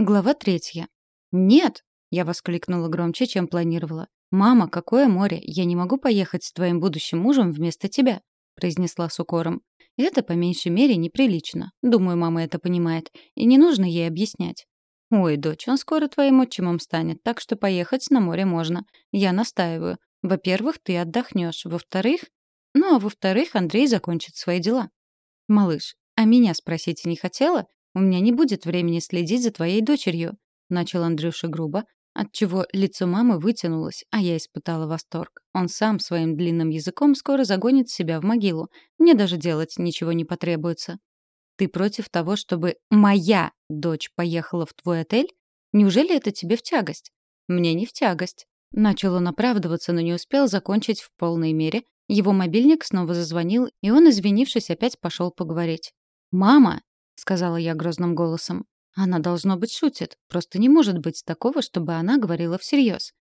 Глава третья. «Нет!» — я воскликнула громче, чем планировала. «Мама, какое море! Я не могу поехать с твоим будущим мужем вместо тебя!» — произнесла с укором. «Это, по меньшей мере, неприлично. Думаю, мама это понимает. И не нужно ей объяснять. «Ой, дочь, он скоро твоим отчимом станет, так что поехать на море можно. Я настаиваю. Во-первых, ты отдохнешь. Во-вторых... Ну, а во-вторых, Андрей закончит свои дела». «Малыш, а меня спросить не хотела? У меня не будет времени следить за твоей дочерью», — начал Андрюша грубо, отчего лицо мамы вытянулось, а я испытала восторг. Он сам своим длинным языком скоро загонит себя в могилу. Мне даже делать ничего не потребуется. Ты против того, чтобы моя дочь поехала в твой отель? Неужели это тебе в тягость? Мне не в тягость. Начал он оправдываться, но не успел закончить в полной мере. Его мобильник снова зазвонил, и он, извинившись, опять пошел поговорить. «Мама!» — сказала я грозным голосом. «Она, должно быть, шутит. Просто не может быть такого, чтобы она говорила всерьез.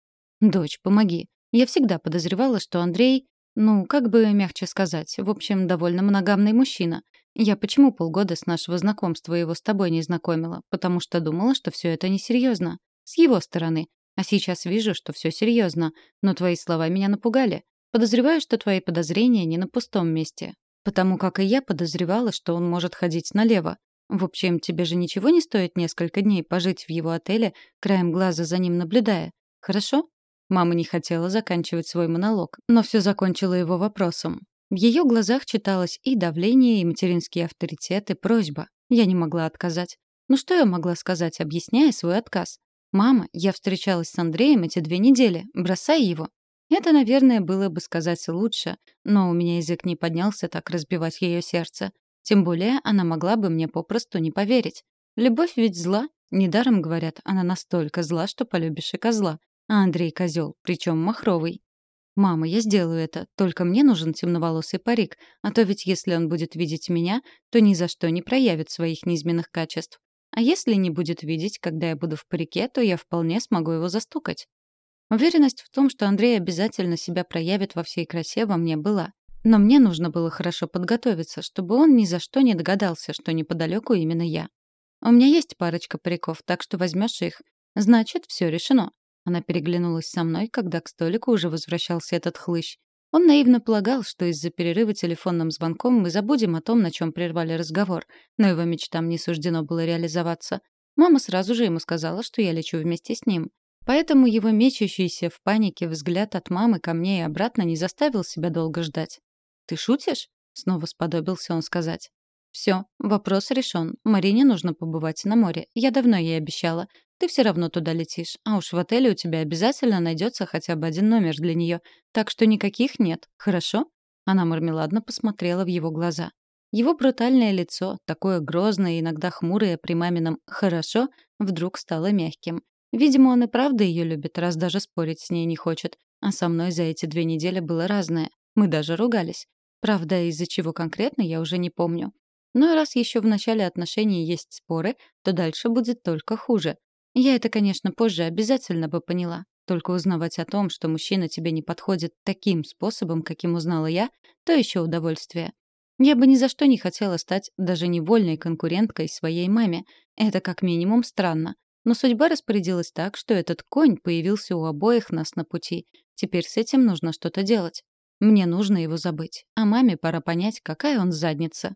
Дочь, помоги. Я всегда подозревала, что Андрей, ну, как бы мягче сказать, в общем, довольно моногамный мужчина. Я почему полгода с нашего знакомства его с тобой не знакомила? Потому что думала, что все это несерьезно. С его стороны. А сейчас вижу, что все серьезно. Но твои слова меня напугали. Подозреваю, что твои подозрения не на пустом месте. Потому как и я подозревала, что он может ходить налево. В общем, тебе же ничего не стоит несколько дней пожить в его отеле, краем глаза за ним наблюдая. Хорошо? Мама не хотела заканчивать свой монолог, но все закончила его вопросом. В ее глазах читалось и давление, и материнский авторитет, и просьба. Я не могла отказать. Ну что я могла сказать, объясняя свой отказ? «Мама, я встречалась с Андреем эти две недели. Бросай его». Это, наверное, было бы сказать лучше, но у меня язык не поднялся так разбивать ее сердце. Тем более она могла бы мне попросту не поверить. Любовь ведь зла. Недаром говорят, она настолько зла, что полюбишь и козла. А Андрей козел, причем махровый. «Мама, я сделаю это, только мне нужен темноволосый парик, а то ведь если он будет видеть меня, то ни за что не проявит своих низменных качеств. А если не будет видеть, когда я буду в парике, то я вполне смогу его застукать». Уверенность в том, что Андрей обязательно себя проявит во всей красе, во мне была. Но мне нужно было хорошо подготовиться, чтобы он ни за что не догадался, что неподалеку именно я. У меня есть парочка париков, так что возьмешь их. Значит, все решено. Она переглянулась со мной, когда к столику уже возвращался этот хлыщ. Он наивно полагал, что из-за перерыва телефонным звонком мы забудем о том, на чем прервали разговор, но его мечтам не суждено было реализоваться. Мама сразу же ему сказала, что я лечу вместе с ним. Поэтому его мечащийся в панике взгляд от мамы ко мне и обратно не заставил себя долго ждать. «Ты шутишь?» — снова сподобился он сказать. «Все, вопрос решен. Марине нужно побывать на море. Я давно ей обещала. Ты все равно туда летишь. А уж в отеле у тебя обязательно найдется хотя бы один номер для нее. Так что никаких нет. Хорошо?» Она мармеладно посмотрела в его глаза. Его брутальное лицо, такое грозное и иногда хмурое при мамином «хорошо», вдруг стало мягким. Видимо, он и правда ее любит, раз даже спорить с ней не хочет. А со мной за эти две недели было разное. Мы даже ругались. Правда, из-за чего конкретно, я уже не помню. Но раз еще в начале отношений есть споры, то дальше будет только хуже. Я это, конечно, позже обязательно бы поняла. Только узнавать о том, что мужчина тебе не подходит таким способом, каким узнала я, то еще удовольствие. Я бы ни за что не хотела стать даже невольной конкуренткой своей маме. Это как минимум странно. Но судьба распорядилась так, что этот конь появился у обоих нас на пути. Теперь с этим нужно что-то делать. Мне нужно его забыть. А маме пора понять, какая он задница.